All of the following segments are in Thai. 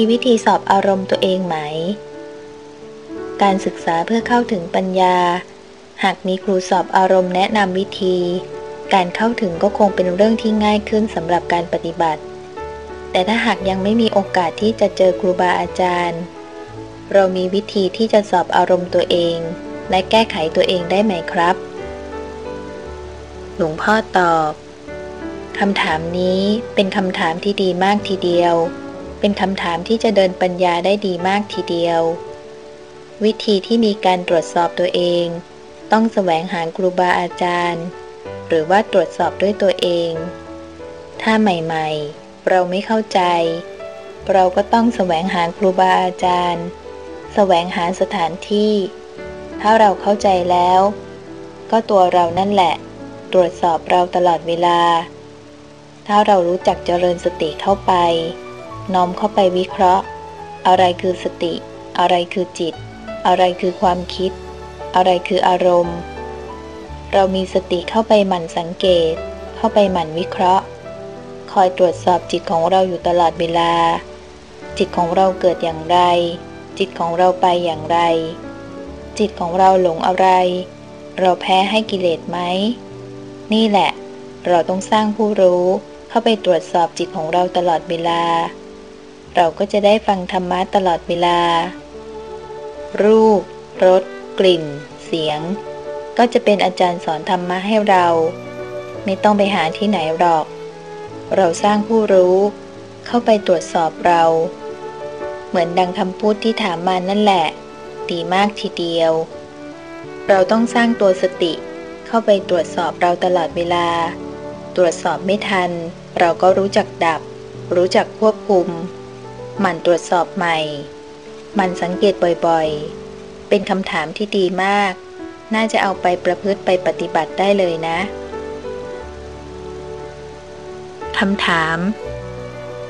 มีวิธีสอบอารมณ์ตัวเองไหม การศึกษาเพื่อเข้าถึงปัญญา หากมีครูสอบอารมณ์แนะนำวิธี การเข้าถึงก็คงเป็นเรื่องที่ง่ายขึ้นสำหรับการปฏิบัติ แต่ถ้าหากยังไม่มีโอกาสที่จะเจอครูบาอาจารย์ เรามีวิธีที่จะสอบอารมณ์ตัวเอง และแก้ไขตัวเองได้ไหมครับ หลวงพ่อตอบคำถามนี้เป็นคำถามที่ดีมากทีเดียว เป็นคำถามที่จะเดินปัญญาได้ดีมากทีเดียว วิธีที่มีการตรวจสอบตัวเอง ต้องแสวงหาครูบาอาจารย์ หรือว่าตรวจสอบด้วยตัวเอง ถ้าใหม่ๆ เราไม่เข้าใจ เราก็ต้องแสวงหาครูบาอาจารย์ แสวงหาสถานที่ ถ้าเราเข้าใจแล้ว ก็ตัวเรานั่นแหละ ตรวจสอบเราตลอดเวลา ถ้าเรารู้จักเจริญสติเข้าไป น้อมเข้าไปวิเคราะห์ อะไรคือสติ อะไรคือจิต อะไรคือความคิด อะไรคืออารมณ์ เรามีสติเข้าไปหมั่นสังเกต เข้าไปหมั่นวิเคราะห์ คอยตรวจสอบจิตของเราอยู่ตลอดเวลา จิตของเราเกิดอย่างไร จิตของเราไปอย่างไร จิตของเราหลงอะไร เราแพ้ให้กิเลสไหม นี่แหละ เราต้องสร้างผู้รู้เข้าไปตรวจสอบจิตของเราตลอดเวลา เราก็จะได้ฟังธรรมะตลอดเวลา รูป รส กลิ่น เสียง ก็จะเป็นอาจารย์สอนธรรมะให้เรา ไม่ต้องไปหาที่ไหนหรอก เราสร้างผู้รู้ เข้าไปตรวจสอบเรา เหมือนดังคำพูดที่ถามมานั่นแหละ ดีมากทีเดียว เราต้องสร้างตัวสติเข้าไปตรวจสอบเราตลอดเวลา ตรวจสอบไม่ทัน เราก็รู้จักดับ รู้จักควบคุม มันตรวจสอบใหม่มันสังเกตบ่อยๆ เป็นคำถามที่ดีมาก น่าจะเอาไปประพฤติไปปฏิบัติได้เลยนะคำถาม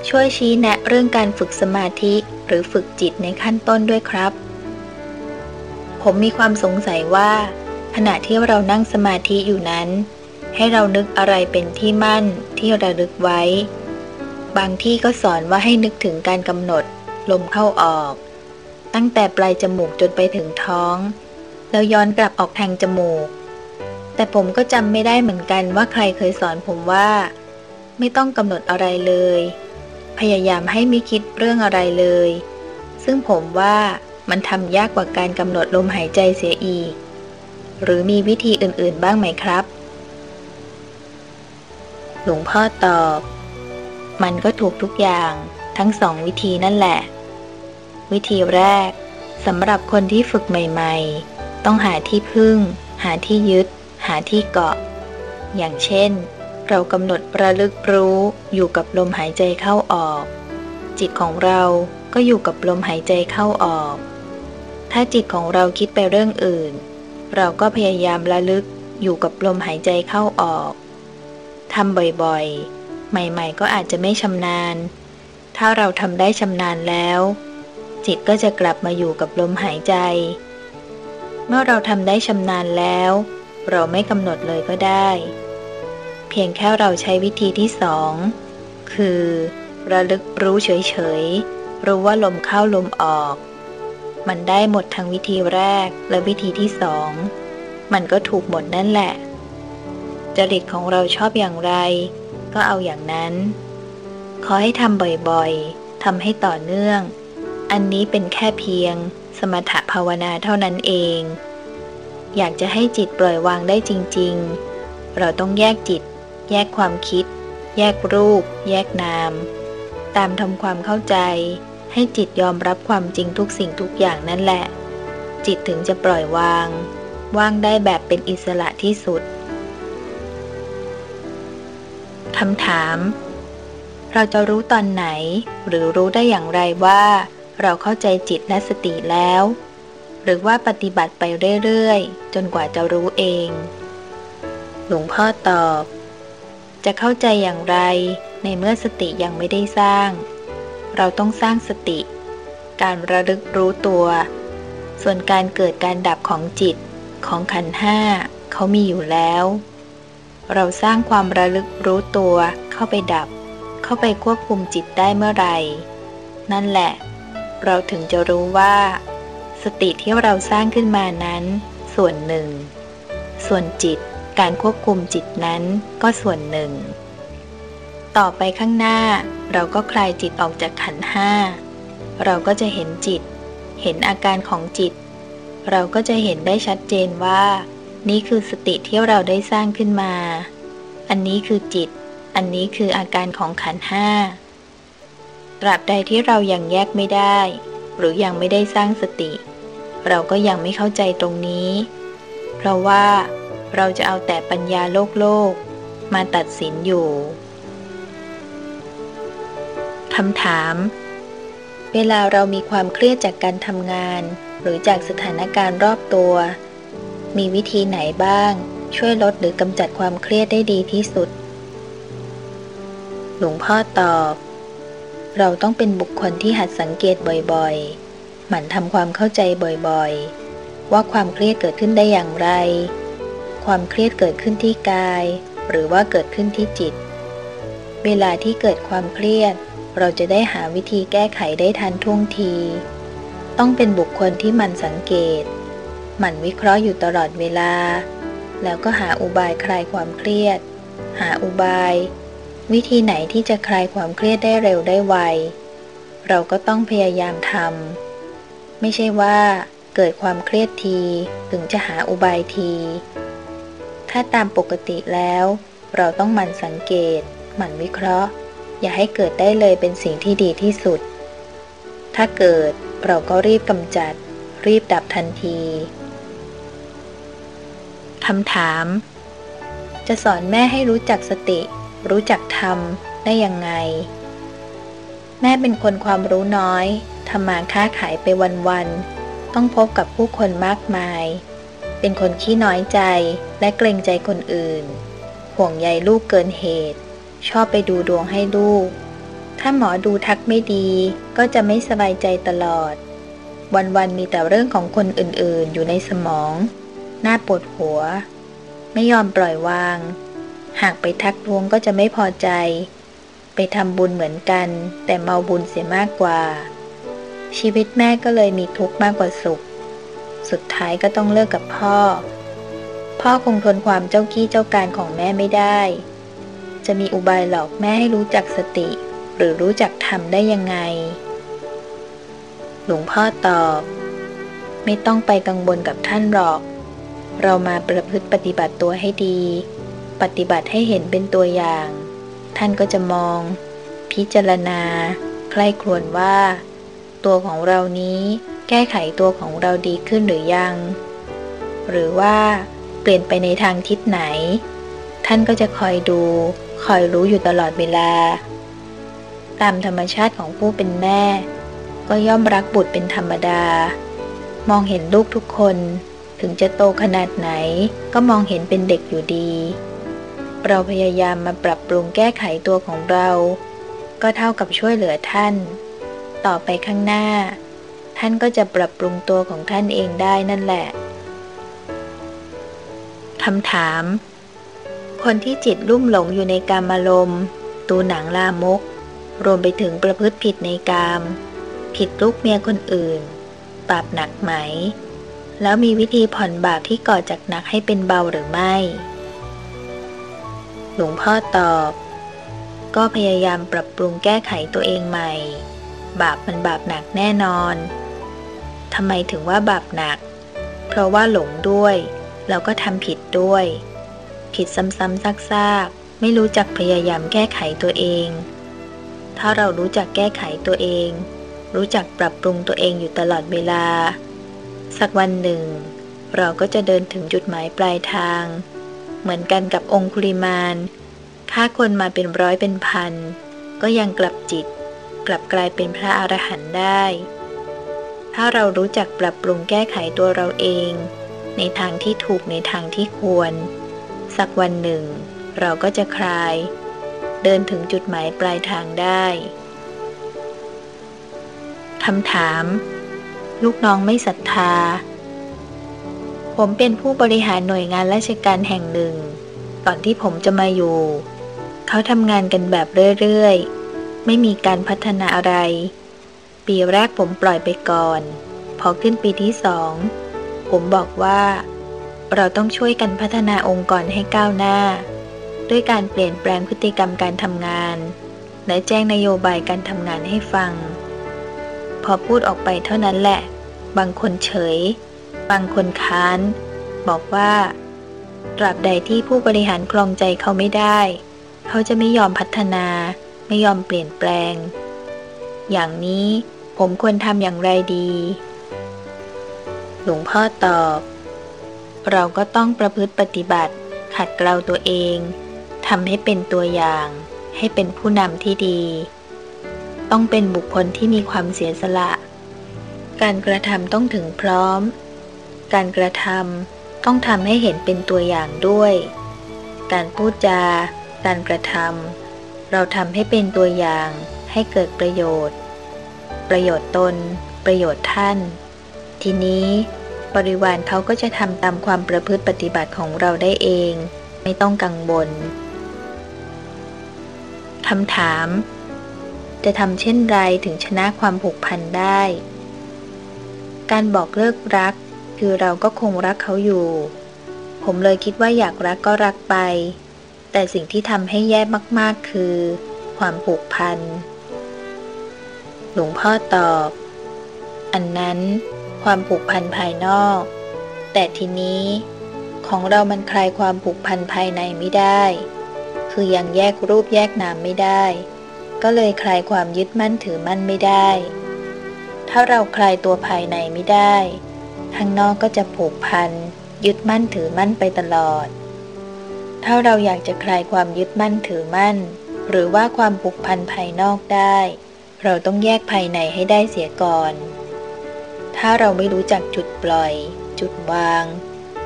ช่วยชี้แนะเรื่องการฝึกสมาธิหรือฝึกจิตในขั้นต้นด้วยครับ ผมมีความสงสัยว่า ขณะที่เรานั่งสมาธิอยู่นั้น ให้เรานึกอะไรเป็นที่มั่นที่ระลึกไว้ บางที่ก็สอนว่าให้นึกถึงการกำหนดลมเข้าออก ตั้งแต่ปลายจมูกจนไปถึงท้อง แล้วย้อนกลับออกทางจมูก แต่ผมก็จำไม่ได้เหมือนกันว่าใครเคยสอนผมว่า ไม่ต้องกำหนดอะไรเลย พยายามให้ไม่คิดเรื่องอะไรเลย ซึ่งผมว่ามันทำยากกว่าการกำหนดลมหายใจเสียอีก หรือมีวิธีอื่นๆบ้างไหมครับ หลวงพ่อตอบ มันก็ถูกทุกอย่างทั้งสองวิธีนั่นแหละ วิธีแรกสำหรับคนที่ฝึกใหม่ ๆ ต้องหาที่พึ่ง หาที่ยึด หาที่เกาะ อย่างเช่น เรากำหนดระลึกรู้อยู่กับลมหายใจเข้าออก จิตของเราก็อยู่กับลมหายใจเข้าออก ถ้าจิตของเราคิดไปเรื่องอื่น เราก็พยายามระลึกอยู่กับลมหายใจเข้าออกทำบ่อยๆ ใหม่ๆ ก็อาจจะไม่ชำนาญ ถ้าเราทำได้ชำนาญแล้ว จิตก็จะกลับมาอยู่กับลมหายใจ เมื่อเราทำได้ชำนาญแล้ว เราไม่กำหนดเลยก็ได้ เพียงแค่เราใช้วิธีที่สอง คือ ระลึกรู้เฉยๆ รู้ว่าลมเข้าลมออก มันได้หมดทั้งวิธีแรกและวิธีที่สอง มันก็ถูกหมดนั่นแหละจริตของเราชอบอย่างไร ก็เอาอย่างนั้น ขอให้ทำบ่อยๆทำให้ต่อเนื่อง อันนี้เป็นแค่เพียง สมถภาวนาเท่านั้นเอง อยากจะให้จิตปล่อยวางได้จริง ๆ เราต้องแยกจิต แยกความคิด แยกรูป แยกนาม ตามทำความเข้าใจ ให้จิตยอมรับความจริงทุกสิ่งทุกอย่างนั่นแหละ จิตถึงจะปล่อยวาง ว่างได้แบบเป็นอิสระที่สุด คำถาม เราจะรู้ตอนไหน หรือรู้ได้อย่างไรว่า เราเข้าใจจิตและสติแล้ว หรือว่าปฏิบัติไปเรื่อยๆ จนกว่าจะรู้เอง หลวงพ่อตอบ จะเข้าใจอย่างไร ในเมื่อสติยังไม่ได้สร้าง เราต้องสร้างสติ การระลึกรู้ตัว ส่วนการเกิดการดับของจิตของขันห้าเขามีอยู่แล้ว เราสร้างความระลึกรู้ตัวเข้าไปดับ เข้าไปควบคุมจิตได้เมื่อไหร่ นั่นแหละ เราถึงจะรู้ว่า สติที่เราสร้างขึ้นมานั้น ส่วนหนึ่ง ส่วนจิตการควบคุมจิตนั้นก็ส่วนหนึ่ง ต่อไปข้างหน้าเราก็คลายจิตออกจากขันห้า เราก็จะเห็นจิต เห็นอาการของจิต เราก็จะเห็นได้ชัดเจนว่า นี่คือสติที่เราได้สร้างขึ้นมา อันนี้คือจิต อันนี้คืออาการของขันห้า ตราบใดที่เรายัางแยกไม่ได้ หรือยังไม่ได้สร้างสติ เราก็ยังไม่เข้าใจตรงนี้ เพราะว่าเราจะเอาแต่ปัญญาโลกโลก มาตัดสินอยู่คำถาม เวลาเรามีความเครียดจากการทำงาน หรือจากสถานการณ์รอบตัว มีวิธีไหนบ้าง ช่วยลดหรือกำจัดความเครียดได้ดีที่สุด หลวงพ่อตอบ เราต้องเป็นบุคคลที่หัดสังเกตบ่อยๆ หมั่นทำความเข้าใจบ่อยๆ ว่าความเครียดเกิดขึ้นได้อย่างไร ความเครียดเกิดขึ้นที่กาย หรือว่าเกิดขึ้นที่จิต เวลาที่เกิดความเครียด เราจะได้หาวิธีแก้ไขได้ทันท่วงที ต้องเป็นบุคคลที่มันสังเกต หมั่นวิเคราะห์อยู่ตลอดเวลา แล้วก็หาอุบายคลายความเครียด หาอุบาย วิธีไหนที่จะคลายความเครียดได้เร็วได้ไว เราก็ต้องพยายามทำไม่ใช่ว่าเกิดความเครียดทีถึงจะหาอุบายที ถ้าตามปกติแล้ว เราต้องหมั่นสังเกต หมั่นวิเคราะห์ อย่าให้เกิดได้เลยเป็นสิ่งที่ดีที่สุด ถ้าเกิดเราก็รีบกำจัด รีบดับทันที คำถาม จะสอนแม่ให้รู้จักสติ รู้จักธรรมได้ยังไง แม่เป็นคนความรู้น้อยทำมาค้าขายไปวันๆต้องพบกับผู้คนมากมาย เป็นคนขี้น้อยใจและเกรงใจคนอื่น ห่วงใยลูกเกินเหตุ ชอบไปดูดวงให้ลูก ถ้าหมอดูทักไม่ดีก็จะไม่สบายใจตลอดวันๆมีแต่เรื่องของคนอื่นๆ อยู่ในสมอง หน่าปวดหัว ไม่ยอมปล่อยวาง หากไปทักทวงก็จะไม่พอใจ ไปทำบุญเหมือนกัน แต่เมาบุญเสียมากกว่า ชีวิตแม่ก็เลยมีทุกข์มากกว่าสุข สุดท้ายก็ต้องเลิกกับพ่อ พ่อคงทนความเจ้ากี้เจ้าการของแม่ไม่ได้ จะมีอุบายหลอกแม่ให้รู้จักสติ หรือรู้จักทำได้ยังไง หลวงพ่อตอบ ไม่ต้องไปกังวลกับท่านหรอก เรามาประพฤติปฏิบัติตัวให้ดี ปฏิบัติให้เห็นเป็นตัวอย่าง ท่านก็จะมอง พิจารณา ใคร่ครวญว่า ตัวของเรานี้แก้ไขตัวของเราดีขึ้นหรือยัง หรือว่าเปลี่ยนไปในทางทิศไหน ท่านก็จะคอยดู คอยรู้อยู่ตลอดเวลา ตามธรรมชาติของผู้เป็นแม่ ก็ย่อมรักบุตรเป็นธรรมดา มองเห็นลูกทุกคน ถึงจะโตขนาดไหนก็มองเห็นเป็นเด็กอยู่ดี เราพยายามมาปรับปรุงแก้ไขตัวของเรา ก็เท่ากับช่วยเหลือท่าน ต่อไปข้างหน้า ท่านก็จะปรับปรุงตัวของท่านเองได้นั่นแหละคำถาม คนที่จิตลุ่มหลงอยู่ในกามารมณ์ตูหนังลามก รวมไปถึงประพฤติผิดในกาม ผิดลูกเมียคนอื่นบาปหนักไหม แล้วมีวิธีผ่อนบาปที่ก่อจากหนักให้เป็นเบาหรือไม่ หลวงพ่อตอบ ก็พยายามปรับปรุงแก้ไขตัวเองใหม่ บาปมันบาปหนักแน่นอนทำไมถึงว่าบาปหนัก เพราะว่าหลงด้วย แล้วก็ทำผิดด้วย ผิดซ้ำๆซากๆ ไม่รู้จักพยายามแก้ไขตัวเอง ถ้าเรารู้จักแก้ไขตัวเอง รู้จักปรับปรุงตัวเองอยู่ตลอดเวลา สักวันหนึ่ง เราก็จะเดินถึงจุดหมายปลายทาง เหมือนกันกับองคุลิมานฆ่าคนมาเป็นร้อยเป็นพัน ก็ยังกลับจิต กลับกลายเป็นพระอรหันต์ได้ ถ้าเรารู้จักปรับปรุงแก้ไขตัวเราเอง ในทางที่ถูกในทางที่ควร สักวันหนึ่ง เราก็จะคลาย เดินถึงจุดหมายปลายทางได้คำถาม ลูกน้องไม่ศรัทธา ผมเป็นผู้บริหารหน่วยงานราชการแห่งหนึ่ง ก่อนที่ผมจะมาอยู่ เขาทำงานกันแบบเรื่อยๆ ไม่มีการพัฒนาอะไร ปีแรกผมปล่อยไปก่อน พอขึ้นปีที่สอง ผมบอกว่า เราต้องช่วยกันพัฒนาองค์กรให้ก้าวหน้า ด้วยการเปลี่ยนแปลงพฤติกรรมการทำงาน และแจ้งนโยบายการทำงานให้ฟัง อพูดออกไปเท่านั้นแหละ บางคนเฉย บางคนค้าน บอกว่าตราบใดที่ผู้บริหารคลองใจเขาไม่ได้ เขาจะไม่ยอมพัฒนา ไม่ยอมเปลี่ยนแปลง อย่างนี้ผมควรทำอย่างไรดี หลวงพ่อตอบ เราก็ต้องประพฤติปฏิบัติ ขัดเกลาตัวเองทำให้เป็นตัวอย่าง ให้เป็นผู้นำที่ดี ต้องเป็นบุคคลที่มีความเสียสละ การกระทำต้องถึงพร้อม การกระทำต้องทำให้เห็นเป็นตัวอย่างด้วย การพูดจา การกระทำเราทำให้เป็นตัวอย่างให้เกิดประโยชน์ ประโยชน์ตน ประโยชน์ท่าน ทีนี้บริวารเขาก็จะทำตามความประพฤติปฏิบัติของเราได้เอง ไม่ต้องกังวลคำถาม จะทำเช่นไรถึงชนะความผูกพันได้ การบอกเลิกรัก คือเราก็คงรักเขาอยู่ ผมเลยคิดว่าอยากรักก็รักไป แต่สิ่งที่ทำให้แย่มากๆคือ ความผูกพัน หลวงพ่อตอบ อันนั้นความผูกพันภายนอก แต่ทีนี้ของเรามันคลายความผูกพันภายในไม่ได้ คือยังแยกรูปแยกนามไม่ได้ ก็เลยคลายความยึดมั่นถือมั่นไม่ได้ ถ้าเราคลายตัวภายในไม่ได้ ข้างนอกก็จะผูกพัน ยึดมั่นถือมั่นไปตลอด ถ้าเราอยากจะคลายความยึดมั่นถือมั่น หรือว่าความผูกพันภายนอกได้ เราต้องแยกภายในให้ได้เสียก่อน ถ้าเราไม่รู้จักจุดปล่อย จุดวาง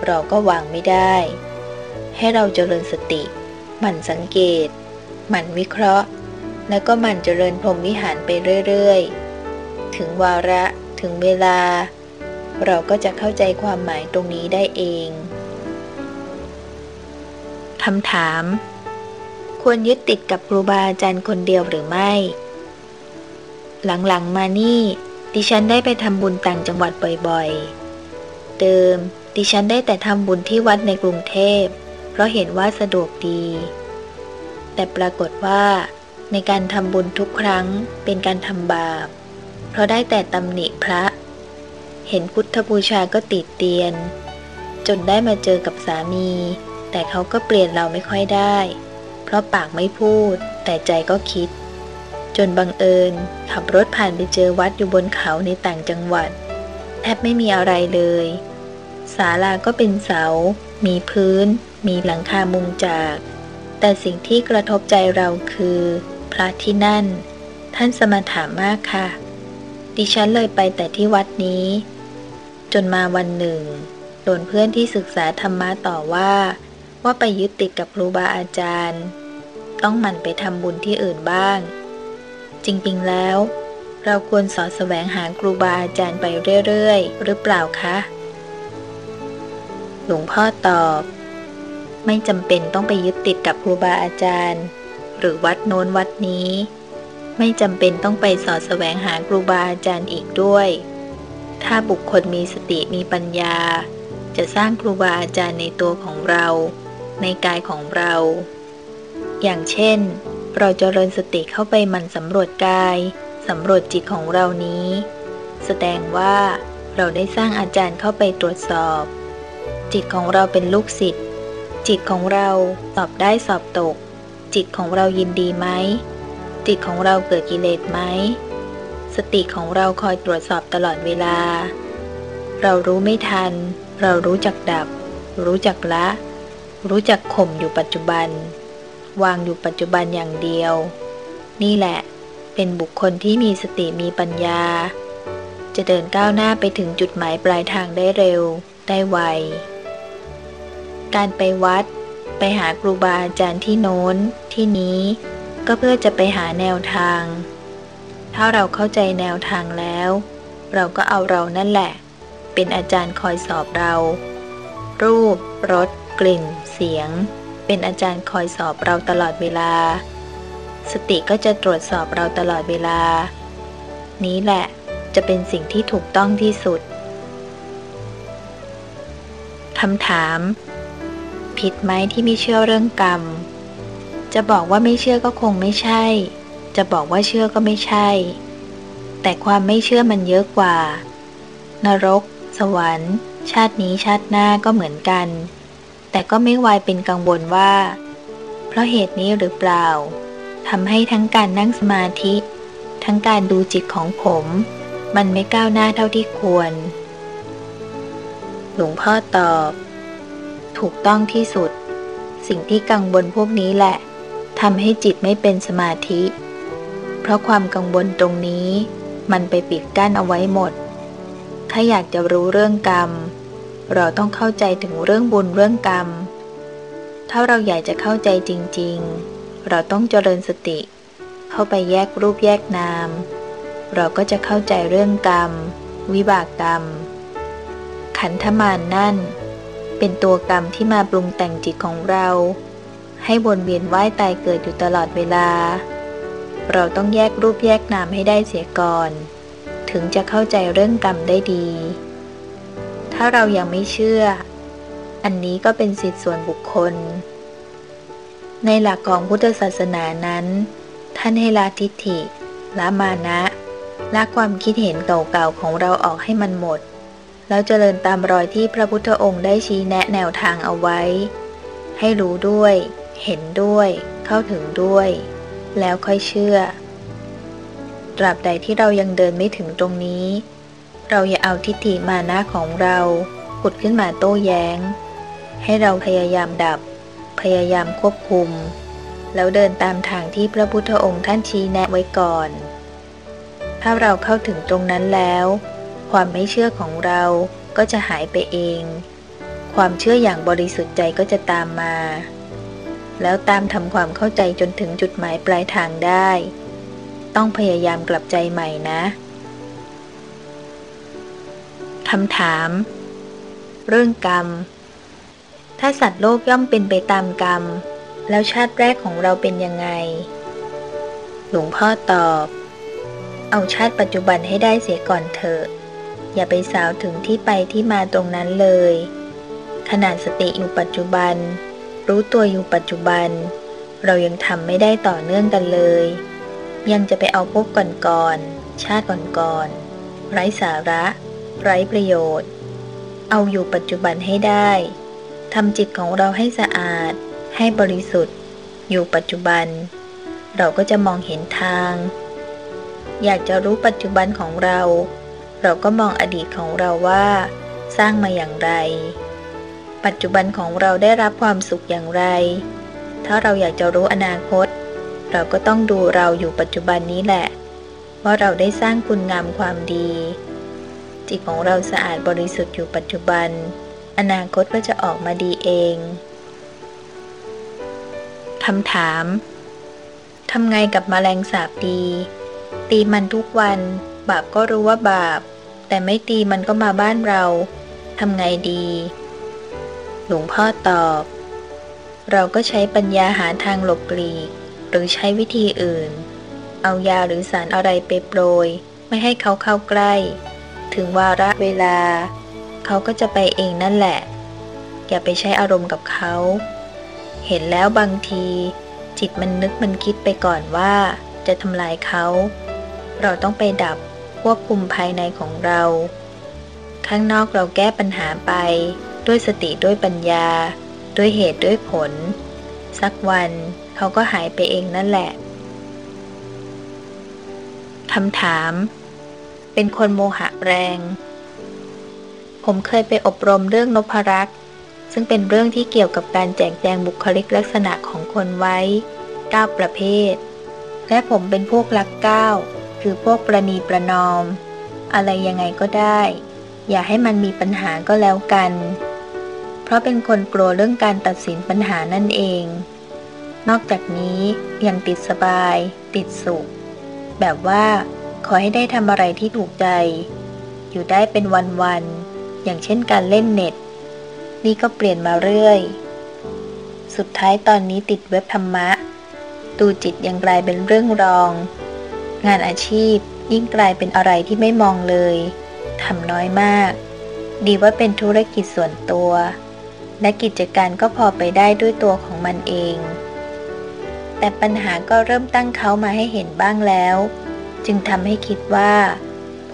เราก็วางไม่ได้ ให้เราเจริญสติ หมั่นสังเกต หมั่นวิเคราะห์ แล้วก็มันเจริญพรหมวิหารไปเรื่อยๆ ถึงวาระถึงเวลา เราก็จะเข้าใจความหมายตรงนี้ได้เองคำถาม ควรยึดติดกับครูบาอาจารย์คนเดียวหรือไม่ หลังๆมานี่ ดิฉันได้ไปทำบุญต่างจังหวัดบ่อยๆ เดิม ดิฉันได้แต่ทำบุญที่วัดในกรุงเทพ เพราะเห็นว่าสะดวกดี แต่ปรากฏว่า ในการทำบุญทุกครั้งเป็นการทำบาป เพราะได้แต่ตำหนิพระ เห็นพุทธบูชาก็ติดเตียน จนได้มาเจอกับสามี แต่เขาก็เปลี่ยนเราไม่ค่อยได้ เพราะปากไม่พูด แต่ใจก็คิด จนบังเอิญ ขับรถผ่านไปเจอวัดอยู่บนเขาในต่างจังหวัดแทบไม่มีอะไรเลยศาลาก็เป็นเสา มีพื้น มีหลังคามุงจาก แต่สิ่งที่กระทบใจเราคือ พระที่นั่น ท่านสมถามากค่ะ ดิฉันเลยไปแต่ที่วัดนี้ จนมาวันหนึ่งโดนเพื่อนที่ศึกษาธรรมะต่อว่า ว่าไปยึดติดกับครูบาอาจารย์ ต้องหมั่นไปทำบุญที่อื่นบ้าง จริงๆแล้ว เราควรสอนแสวงหาครูบาอาจารย์ไปเรื่อยๆ หรือเปล่าคะ หลวงพ่อตอบ ไม่จำเป็นต้องไปยึดติดกับครูบาอาจารย์ หรือวัดโน้นวัดนี้ ไม่จำเป็นต้องไปสอนแสวงหาครูบาอาจารย์อีกด้วย ถ้าบุคคลมีสติมีปัญญา จะสร้างครูบาอาจารย์ในตัวของเรา ในกายของเรา อย่างเช่น เราจเจริญสติเข้าไปมันสำรวจกายสำรวจจิตของเรานี้ แสดงว่าเราได้สร้างอาจารย์เข้าไปตรวจสอบ จิตของเราเป็นลูกศิษย์จิตของเราสอบได้สอบตก จิตของเรายินดีไหม จิตของเราเกิดกิเลสไหม สติของเราคอยตรวจสอบตลอดเวลา เรารู้ไม่ทัน เรารู้จักดับ รู้จักละ รู้จักข่มอยู่ปัจจุบัน วางอยู่ปัจจุบันอย่างเดียว นี่แหละ เป็นบุคคลที่มีสติมีปัญญา จะเดินก้าวหน้าไปถึงจุดหมายปลายทางได้เร็ว ได้ไว การไปวัด ไปหาครูบาอาจารย์ที่โน้นที่นี้ ก็เพื่อจะไปหาแนวทาง ถ้าเราเข้าใจแนวทางแล้ว เราก็เอาเรานั่นแหละ เป็นอาจารย์คอยสอบเรา รูปรสกลิ่น เสียง เป็นอาจารย์คอยสอบเราตลอดเวลา สติก็จะตรวจสอบเราตลอดเวลา นี้แหละจะเป็นสิ่งที่ถูกต้องที่สุดคำถาม ผิดไหมที่ไม่เชื่อเรื่องกรรม จะบอกว่าไม่เชื่อก็คงไม่ใช่ จะบอกว่าเชื่อก็ไม่ใช่ แต่ความไม่เชื่อมันเยอะกว่า นรก สวรรค์ ชาตินี้ชาติหน้าก็เหมือนกัน แต่ก็ไม่วายเป็นกังวลว่า เพราะเหตุนี้หรือเปล่าทำให้ทั้งการนั่งสมาธิ ทั้งการดูจิตของผม มันไม่ก้าวหน้าเท่าที่ควร หลวงพ่อตอบ ถูกต้องที่สุด สิ่งที่กังวลพวกนี้แหละทำให้จิตไม่เป็นสมาธิ เพราะความกังวลตรงนี้ มันไปปิดกั้นเอาไว้หมด ถ้าอยากจะรู้เรื่องกรรม เราต้องเข้าใจถึงเรื่องบุญเรื่องกรรม ถ้าเราอยากจะเข้าใจจริง ๆ เราต้องเจริญสติ เข้าไปแยกรูปแยกนาม เราก็จะเข้าใจเรื่องกรรม วิบากกรรม ขันธมานนั่น เป็นตัวกรรมที่มาปรุงแต่งจิตของเรา ให้วนเวียนว่ายตายเกิดอยู่ตลอดเวลา เราต้องแยกรูปแยกนามให้ได้เสียก่อน ถึงจะเข้าใจเรื่องกรรมได้ดี ถ้าเรายังไม่เชื่อ อันนี้ก็เป็นสิทธิส่วนบุคคล ในหลักของพุทธศาสนานั้น ท่านให้ละทิฏฐิละมานะละความคิดเห็นเก่าๆของเราออกให้มันหมด แล้วเจริญตามรอยที่พระพุทธองค์ได้ชี้แนะแนวทางเอาไว้ ให้รู้ด้วย เห็นด้วย เข้าถึงด้วย แล้วค่อยเชื่อ ตราบใดที่เรายังเดินไม่ถึงตรงนี้ เราอย่าเอาทิฏฐิมานะของเราผุดขึ้นมาโต้แย้ง ให้เราพยายามดับ พยายามควบคุม แล้วเดินตามทางที่พระพุทธองค์ท่านชี้แนะไว้ก่อน ถ้าเราเข้าถึงตรงนั้นแล้ว ความไม่เชื่อของเราก็จะหายไปเอง ความเชื่ออย่างบริสุทธิ์ใจก็จะตามมา แล้วตามทำความเข้าใจจนถึงจุดหมายปลายทางได้ ต้องพยายามกลับใจใหม่นะคำถาม เรื่องกรรม ถ้าสัตว์โลกย่อมเป็นไปตามกรรม แล้วชาติแรกของเราเป็นยังไง หลวงพ่อตอบ เอาชาติปัจจุบันให้ได้เสียก่อนเถอะ อย่าไปสาวถึงที่ไปที่มาตรงนั้นเลย ขนาดสติอยู่ปัจจุบัน รู้ตัวอยู่ปัจจุบัน เรายังทำไม่ได้ต่อเนื่องกันเลย ยังจะไปเอาพบก่อนๆชาติก่อนๆไร้สาระ ไร้ประโยชน์ เอาอยู่ปัจจุบันให้ได้ทำจิตของเราให้สะอาด ให้บริสุทธิ์ อยู่ปัจจุบัน เราก็จะมองเห็นทาง อยากจะรู้ปัจจุบันของเรา เราก็มองอดีตของเราว่า สร้างมาอย่างไร ปัจจุบันของเราได้รับความสุขอย่างไร ถ้าเราอยากจะรู้อนาคต เราก็ต้องดูเราอยู่ปัจจุบันนี้แหละ ว่าเราได้สร้างคุณงามความดี จิตของเราสะอาดบริสุทธิ์อยู่ปัจจุบัน อนาคตก็จะออกมาดีเองคำถาม ทำไงกับมแมลงสาบดี ตีมันทุกวัน บาปก็รู้ว่าบาป แต่ไม่ตีมันก็มาบ้านเราทำไงดี หลวงพ่อตอบ เราก็ใช้ปัญญาหาทางหลบหลีก หรือใช้วิธีอื่น เอายาหรือสารอะไรไปโปรย ไม่ให้เขาเข้าใกล้ ถึงวาระเวลา เขาก็จะไปเองนั่นแหละ อย่าไปใช้อารมณ์กับเขา เห็นแล้วบางที จิตมันนึกมันคิดไปก่อนว่า จะทำลายเขา เราต้องไปดับ ควบคุมภายในของเรา ข้างนอกเราแก้ปัญหาไป ด้วยสติด้วยปัญญา ด้วยเหตุด้วยผล สักวันเขาก็หายไปเองนั่นแหละคำถาม เป็นคนโมหะแรง ผมเคยไปอบรมเรื่องนพรักษ์ซึ่งเป็นเรื่องที่เกี่ยวกับการแจกแจงบุคลิกลักษณะของคนไว้ 9 ประเภท และผมเป็นพวกลักเก้า คือพวกประนีประนอม อะไรยังไงก็ได้ อย่าให้มันมีปัญหาก็แล้วกัน เพราะเป็นคนกลัวเรื่องการตัดสินปัญหานั่นเอง นอกจากนี้ยังติดสบาย ติดสุข แบบว่าขอให้ได้ทำอะไรที่ถูกใจ อยู่ได้เป็นวันๆอย่างเช่นการเล่นเน็ต นี่ก็เปลี่ยนมาเรื่อย สุดท้ายตอนนี้ติดเว็บธรรมะตดูจิตยังกลายเป็นเรื่องรอง งานอาชีพยิ่งกลายเป็นอะไรที่ไม่มองเลยทำน้อยมาก ดีว่าเป็นธุรกิจส่วนตัว และกิจการก็พอไปได้ด้วยตัวของมันเอง แต่ปัญหาก็เริ่มตั้งเขามาให้เห็นบ้างแล้ว จึงทำให้คิดว่า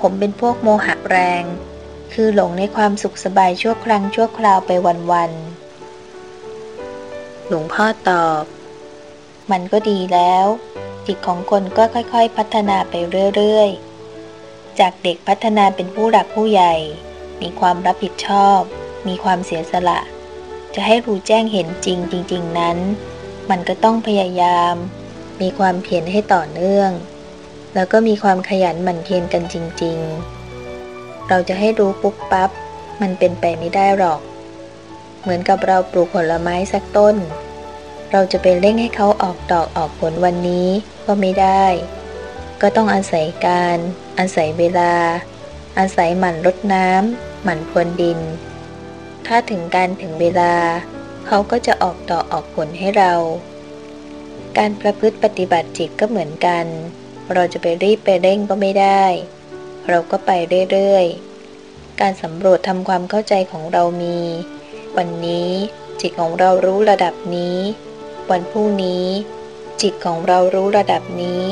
ผมเป็นพวกโมหะแรง คือหลงในความสุขสบายชั่วครั้งชั่วคราวไปวันๆหลวงพ่อตอบ มันก็ดีแล้ว จิตของคนก็ค่อยๆ พัฒนาไปเรื่อยๆ จากเด็กพัฒนาเป็นผู้หลักผู้ใหญ่ มีความรับผิดชอบ มีความเสียสละ จะให้รู้แจ้งเห็นจริงจริง ๆ นั้น มันก็ต้องพยายาม มีความเพียรให้ต่อเนื่อง แล้วก็มีความขยันหมั่นเพียรกันจริง ๆ เราจะให้รู้ปุ๊บปั๊บ มันเป็นไปไม่ได้หรอก เหมือนกับเราปลูกผลไม้สักต้นเราจะไปเร่งให้เขาออกดอกออกผลวันนี้ ก็ไม่ได้ ก็ต้องอาศัยการ อาศัยเวลา อาศัยหมั่นรดน้ำหมั่นพรวนดิน ถ้าถึงการถึงเวลา เขาก็จะออกดอออกผลให้เรา การประพฤติปฏิบัติจิตก็เหมือนกัน เราจะไปรีบไปเร่งก็ไม่ได้ เราก็ไปเรื่อยๆ การสำรวจทำความเข้าใจของเรามี วันนี้จิตของเรารู้ระดับนี้ วันพรุ่งนี้ จิตของเรารู้ระดับนี้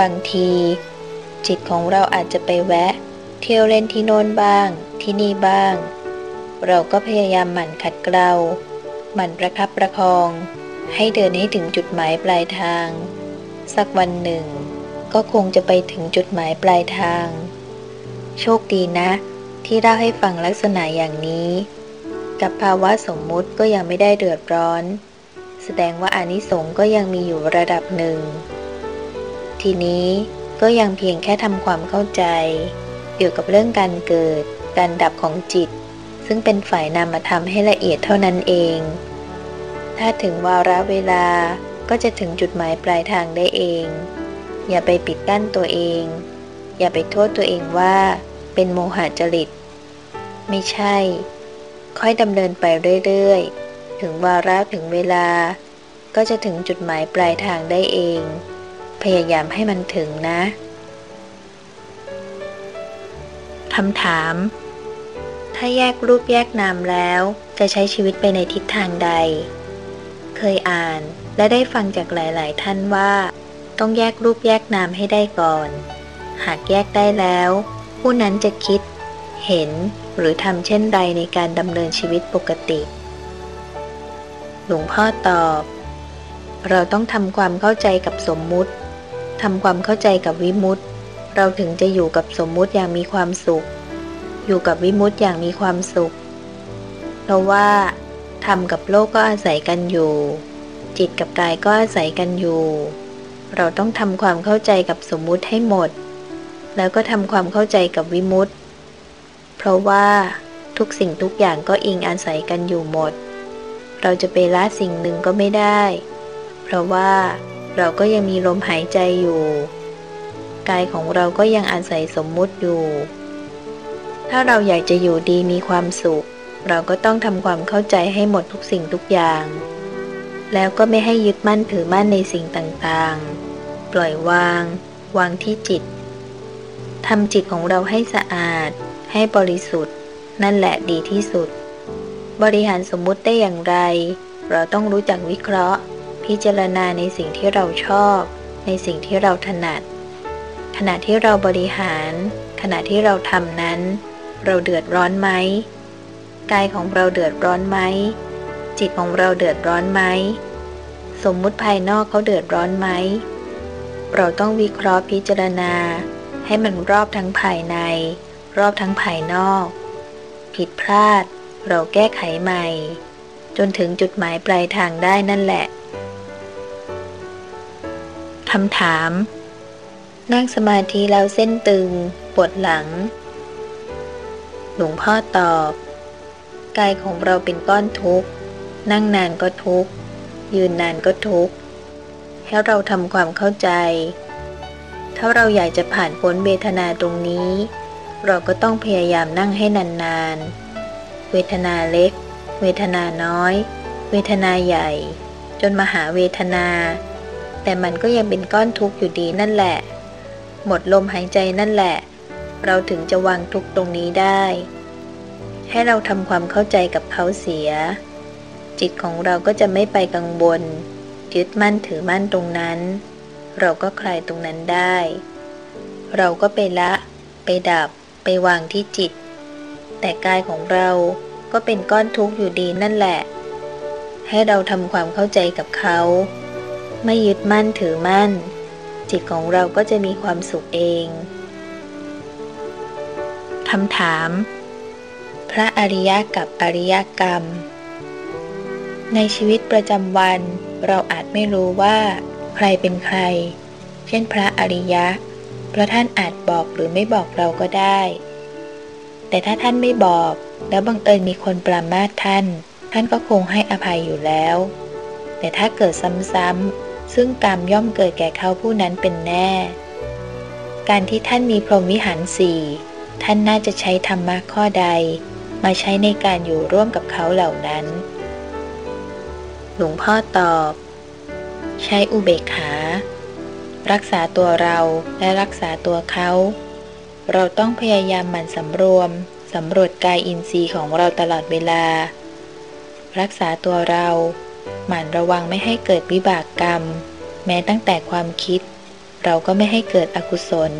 บางที จิตของเราอาจจะไปแวะ เที่ยวเล่นที่โน้นบ้าง ที่นี่บ้าง เราก็พยายามหมั่นขัดเกลาหมั่นประคับประคอง ให้เดินให้ถึงจุดหมายปลายทาง สักวันหนึ่ง ก็คงจะไปถึงจุดหมายปลายทาง โชคดีนะ ที่เล่าให้ฟังลักษณะอย่างนี้ กับภาวะสมมุติก็ยังไม่ได้เดือดร้อน สดงว่าอานิสงส์ก็ยังมีอยู่ระดับหนึ่ง ทีนี้ก็ยังเพียงแค่ทำความเข้าใจ เกี่ยวกับเรื่องการเกิด การดับของจิต ซึ่งเป็นฝ่ายนำมาทำให้ละเอียดเท่านั้นเอง ถ้าถึงวาระเวลาก็จะถึงจุดหมายปลายทางได้เอง อย่าไปปิดกั้นตัวเอง อย่าไปโทษตัวเองว่า เป็นโมหะจริต ไม่ใช่ ค่อยดำเนินไปเรื่อยๆ ถึงวาระถึงเวลา ก็จะถึงจุดหมายปลายทางได้เอง พยายามให้มันถึงนะคำถาม ถ้าแยกรูปแยกนามแล้ว จะใช้ชีวิตไปในทิศทางใด เคยอ่านและได้ฟังจากหลาย ๆ ท่านว่า ต้องแยกรูปแยกนามให้ได้ก่อน หากแยกได้แล้ว ผู้นั้นจะคิด เห็นหรือทำเช่นใดในการดำเนินชีวิตปกติ หลวงพ่อตอบ เราต้องทำความเข้าใจกับสมมุติทำความเข้าใจกับวิมุตติ เราถึงจะอยู่กับสมมุติอย่างมีความสุข อยู่กับวิมุตติอย่างมีความสุข เพราะว่าธรรมกับโลกก็อาศัยกันอยู่ จิตกับกายก็อาศัยกันอยู่ เราต้องทำความเข้าใจกับสมมุติให้หมด แล้วก็ทำความเข้าใจกับวิมุตติ เพราะว่าทุกสิ่งทุกอย่างก็อิงอาศัยกันอยู่หมด เราจะไปละสิ่งหนึ่งก็ไม่ได้ เพราะว่าเราก็ยังมีลมหายใจอยู่ กายของเราก็ยังอาศัยสมมุติอยู่ ถ้าเราอยากจะอยู่ดีมีความสุข เราก็ต้องทำความเข้าใจให้หมดทุกสิ่งทุกอย่าง แล้วก็ไม่ให้ยึดมั่นถือมั่นในสิ่งต่างๆ ปล่อยวาง วางที่จิตทำจิตของเราให้สะอาด ให้บริสุทธิ์ นั่นแหละดีที่สุด บริหารสมมุติได้อย่างไร เราต้องรู้จักวิเคราะห์ พิจารณาในสิ่งที่เราชอบ ในสิ่งที่เราถนัด ขณะที่เราบริหาร ขณะที่เราทำนั้น เราเดือดร้อนไหมกายของเราเดือดร้อนไหม จิตของเราเดือดร้อนไหม สมมุติภายนอกเขาเดือดร้อนไหม เราต้องวิเคราะห์พิจารณา ให้มันรอบทั้งภายใน รอบทั้งภายนอก ผิดพลาด เราแก้ไขใหม่ จนถึงจุดหมายปลายทางได้นั่นแหละคำถาม นั่งสมาธิแล้วเส้นตึง ปวดหลัง หลวงพ่อตอบ กายของเราเป็นก้อนทุกข์ นั่งนานก็ทุกข์ ยืนนานก็ทุกข์ ให้เราทำความเข้าใจ ถ้าเราอยากจะผ่านพ้นเวทนาตรงนี้ เราก็ต้องพยายามนั่งให้นานๆ เวทนาเล็ก เวทนาน้อย เวทนาใหญ่ จนมหาเวทนา แต่มันก็ยังเป็นก้อนทุกข์อยู่ดีนั่นแหละ หมดลมหายใจนั่นแหละ เราถึงจะวางทุกข์ตรงนี้ได้ ให้เราทำความเข้าใจกับเขาเสีย จิตของเราก็จะไม่ไปกังวลยึดมั่นถือมั่นตรงนั้น เราก็คลายตรงนั้นได้ เราก็ไปละ ไปดับ ไปวางที่จิต แต่กายของเราก็เป็นก้อนทุกข์อยู่ดีนั่นแหละ ให้เราทำความเข้าใจกับเขา ไม่ยึดมั่นถือมั่น จิตของเราก็จะมีความสุขเองคำถาม พระอริยะกับอริยกรรม ในชีวิตประจำวันเราอาจไม่รู้ว่า ใครเป็นใคร เช่นพระอริยะเพราะท่านอาจบอกหรือไม่บอกเราก็ได้ แต่ถ้าท่านไม่บอก แล้วบังเอิญมีคนปรามาทท่าน ท่านก็คงให้อภัยอยู่แล้ว แต่ถ้าเกิดซ้ำๆซึ่งกรรมย่อมเกิดแก่เขาผู้นั้นเป็นแน่ การที่ท่านมีพรหมวิหารสี่ท่านน่าจะใช้ธรรมะข้อใด มาใช้ในการอยู่ร่วมกับเขาเหล่านั้น หลวงพ่อตอบ ใช้อุเบกขา รักษาตัวเราและรักษาตัวเขา เราต้องพยายามหมั่นสำรวมสำรวจกายอินทรีย์ของเราตลอดเวลา รักษาตัวเรา หมั่นระวังไม่ให้เกิดวิบากกรรม แม้ตั้งแต่ความคิด เราก็ไม่ให้เกิดอกุศล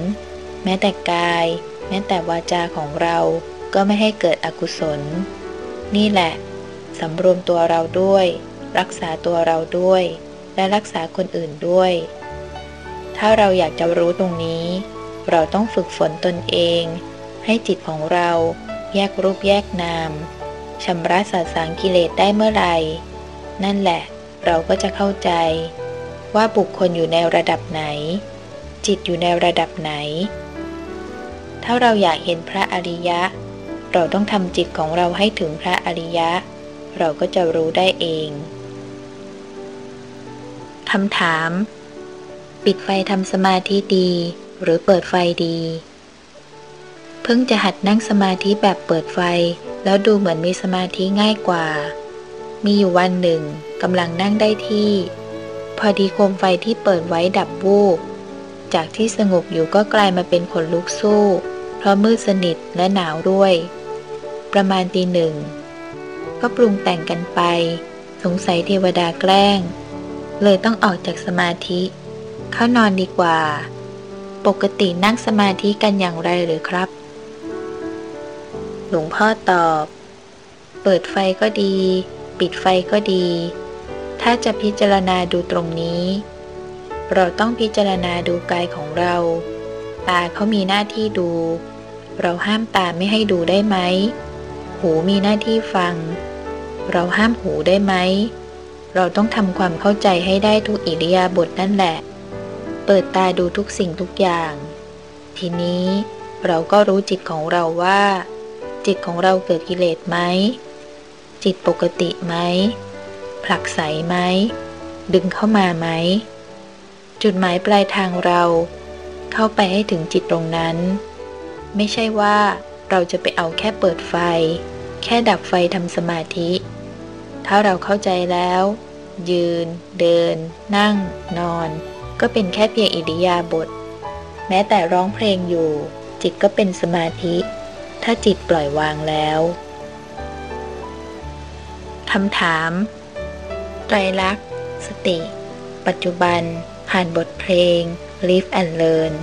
แม้แต่กาย แม้แต่วาจาของเราก็ไม่ให้เกิดอกุศล นี่แหละสำรวมตัวเราด้วย รักษาตัวเราด้วย และรักษาคนอื่นด้วย ถ้าเราอยากจะรู้ตรงนี้ เราต้องฝึกฝนตนเอง ให้จิตของเราแยกรูปแยกนามชำระสัสางกิเลสได้เมื่อไหร่ นั่นแหละ เราก็จะเข้าใจ ว่าบุคคลอยู่ในระดับไหน จิตอยู่ในระดับไหน ถ้าเราอยากเห็นพระอริยะ เราต้องทำจิตของเราให้ถึงพระอริยะ เราก็จะรู้ได้เองคำถาม ปิดไฟทำสมาธิดี หรือเปิดไฟดี เพิ่งจะหัดนั่งสมาธิแบบเปิดไฟ แล้วดูเหมือนมีสมาธิง่ายกว่า มีอยู่วันหนึ่งกำลังนั่งได้ที่ พอดีโคมไฟที่เปิดไว้ดับวูบจากที่สงบอยู่ก็กลายมาเป็นขนลุกสู้ เพราะมืดสนิทและหนาวด้วย ประมาณตีหนึ่ง ก็ปรุงแต่งกันไป สงสัยเทวดาแกล้ง เลยต้องออกจากสมาธิ เข้านอนดีกว่า ปกตินั่งสมาธิกันอย่างไรหรือครับ หลวงพ่อตอบ เปิดไฟก็ดี ปิดไฟก็ดี ถ้าจะพิจารณาดูตรงนี้ เราต้องพิจารณาดูกายของเรา ตาเขามีหน้าที่ดู เราห้ามตาไม่ให้ดูได้ไหม หูมีหน้าที่ฟัง เราห้ามหูได้ไหม เราต้องทำความเข้าใจให้ได้ทุกอิริยาบถนั่นแหละ เปิดตาดูทุกสิ่งทุกอย่าง ทีนี้เราก็รู้จิตของเราว่า จิตของเราเกิดกิเลสไหม จิตปกติไหม ผลักใสไหม ดึงเข้ามาไหม จุดหมายปลายทางเรา เข้าไปให้ถึงจิตตรงนั้น ไม่ใช่ว่าเราจะไปเอาแค่เปิดไฟ แค่ดับไฟทำสมาธิ ถ้าเราเข้าใจแล้ว ยืน เดิน นั่ง นอน ก็เป็นแค่เพียงอิริยาบถแม้แต่ร้องเพลงอยู่ จิตก็เป็นสมาธิ ถ้าจิตปล่อยวางแล้วคำถาม ไตรลักษณ์ สติ ปัจจุบัน ผ่านบทเพลง Live and Learn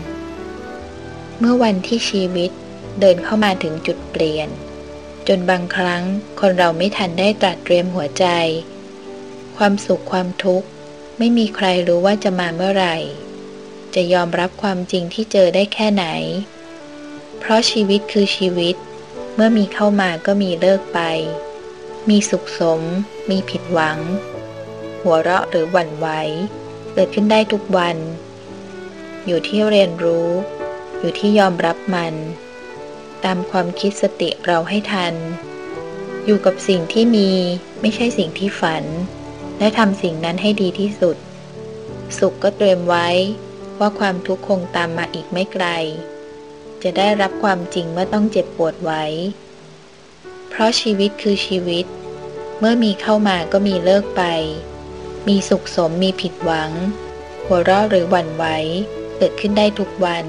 เมื่อวันที่ชีวิตเดินเข้ามาถึงจุดเปลี่ยน จนบางครั้งคนเราไม่ทันได้ตรัสเตรียมหัวใจ ความสุขความทุกข์ ไม่มีใครรู้ว่าจะมาเมื่อไหร่ จะยอมรับความจริงที่เจอได้แค่ไหน เพราะชีวิตคือชีวิต เมื่อมีเข้ามาก็มีเลิกไป มีสุขสม มีผิดหวัง หัวเราะหรือหวั่นไหว เกิดขึ้นได้ทุกวัน อยู่ที่เรียนรู้ อยู่ที่ยอมรับมัน ตามความคิดสติเราให้ทัน อยู่กับสิ่งที่มี ไม่ใช่สิ่งที่ฝัน และทำสิ่งนั้นให้ดีที่สุด สุขก็เตรียมไว้ว่าความทุกข์คงตามมาอีกไม่ไกล จะได้รับความจริงเมื่อต้องเจ็บปวดไว้ เพราะชีวิตคือชีวิต เมื่อมีเข้ามาก็มีเลิกไป มีสุขสมมีผิดหวัง หัวเราะหรือหวั่นไหวเกิดขึ้นได้ทุกวัน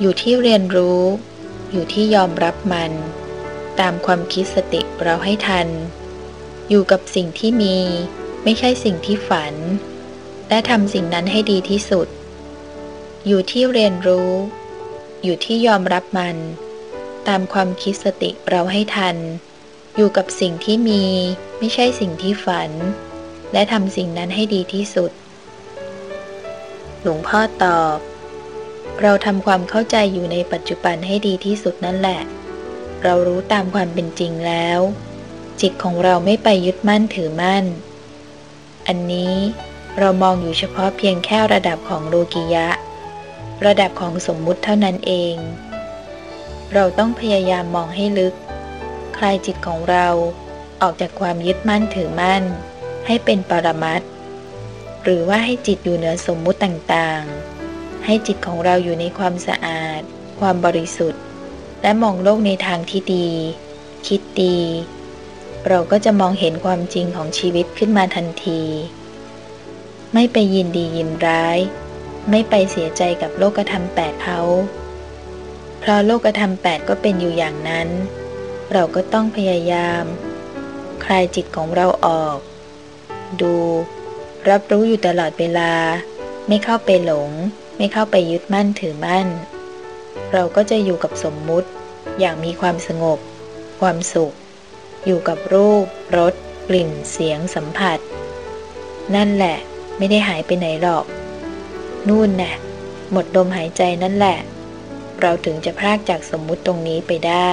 อยู่ที่เรียนรู้ อยู่ที่ยอมรับมัน ตามความคิดสติเราให้ทัน อยู่กับสิ่งที่มี ไม่ใช่สิ่งที่ฝัน และทำสิ่งนั้นให้ดีที่สุด อยู่ที่เรียนรู้ อยู่ที่ยอมรับมัน ตามความคิดสติเราให้ทัน อยู่กับสิ่งที่มี ไม่ใช่สิ่งที่ฝัน และทำสิ่งนั้นให้ดีที่สุด หลวงพ่อตอบ เราทำความเข้าใจอยู่ในปัจจุบันให้ดีที่สุดนั่นแหละ เรารู้ตามความเป็นจริงแล้วจิตของเราไม่ไปยึดมั่นถือมั่น อันนี้เรามองอยู่เฉพาะเพียงแค่ระดับของโลกิยะ ระดับของสมมุติเท่านั้นเอง เราต้องพยายามมองให้ลึก คลายจิตของเราออกจากความยึดมั่นถือมั่น ให้เป็นปรมัตหรือว่าให้จิตอยู่เหนือสมมุติต่างๆ ให้จิตของเราอยู่ในความสะอาด ความบริสุทธิ์ และมองโลกในทางที่ดี คิดดี เราก็จะมองเห็นความจริงของชีวิตขึ้นมาทันที ไม่ไปยินดียินร้าย ไม่ไปเสียใจกับโลกธรรมแปดเขาเพราะโลกธรรมแปดก็เป็นอยู่อย่างนั้น เราก็ต้องพยายาม คลายจิตของเราออก ดู รับรู้อยู่ตลอดเวลา ไม่เข้าไปหลง ไม่เข้าไปยึดมั่นถือมั่น เราก็จะอยู่กับสมมุติ อย่างมีความสงบ ความสุข อยู่กับรูป รส กลิ่น เสียง สัมผัส นั่นแหละ ไม่ได้หายไปไหนหรอก นู่นน่ะ หมดลมหายใจนั่นแหละ เราถึงจะพรากจากสมมุติตรงนี้ไปได้